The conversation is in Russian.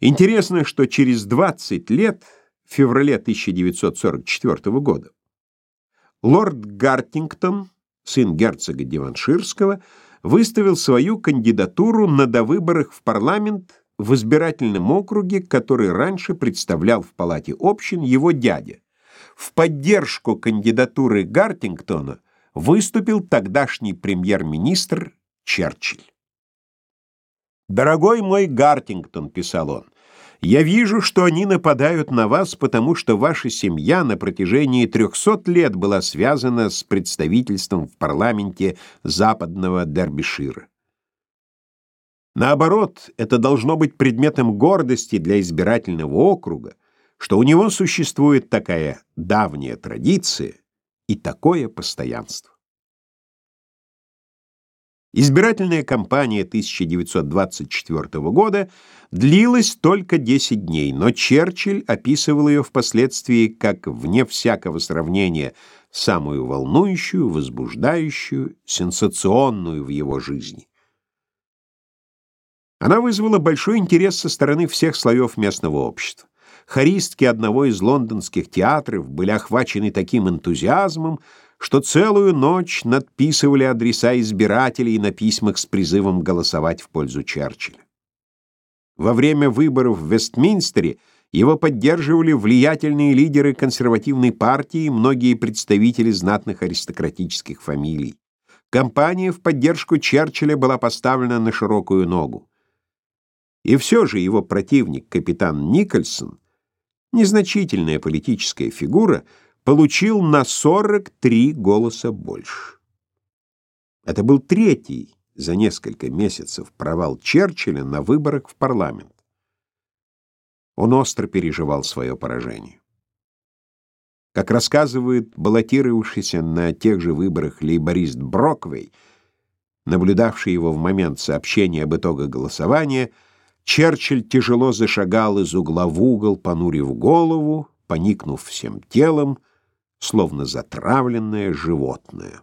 Интересно, что через 20 лет, в феврале 1944 года, лорд Гартингтон, сын герцога Диванширского, выставил свою кандидатуру на довыборах в парламент в избирательном округе, который раньше представлял в палате общин его дядя. В поддержку кандидатуры Гартингтона выступил тогдашний премьер-министр Черчилль. «Дорогой мой Гартингтон», — писал он, — «я вижу, что они нападают на вас, потому что ваша семья на протяжении трехсот лет была связана с представительством в парламенте западного Дербишира. Наоборот, это должно быть предметом гордости для избирательного округа, что у него существует такая давняя традиция и такое постоянство. Избирательная кампания 1924 года длилась только 10 дней, но Черчилль описывал ее впоследствии как, вне всякого сравнения, самую волнующую, возбуждающую, сенсационную в его жизни. Она вызвала большой интерес со стороны всех слоев местного общества. Хористки одного из лондонских театров были охвачены таким энтузиазмом, что целую ночь надписывали адреса избирателей на письмах с призывом голосовать в пользу Черчилля. Во время выборов в Вестминстере его поддерживали влиятельные лидеры консервативной партии и многие представители знатных аристократических фамилий. Кампания в поддержку Черчилля была поставлена на широкую ногу. И все же его противник, капитан Никольсон, незначительная политическая фигура, получил на 43 голоса больше. Это был третий за несколько месяцев провал Черчилля на выборах в парламент. Он остро переживал свое поражение. Как рассказывает баллотировавшийся на тех же выборах лейборист Броквей, наблюдавший его в момент сообщения об итогах голосования, Черчилль тяжело зашагал из угла в угол, понурив голову, поникнув всем телом, словно затравленное животное.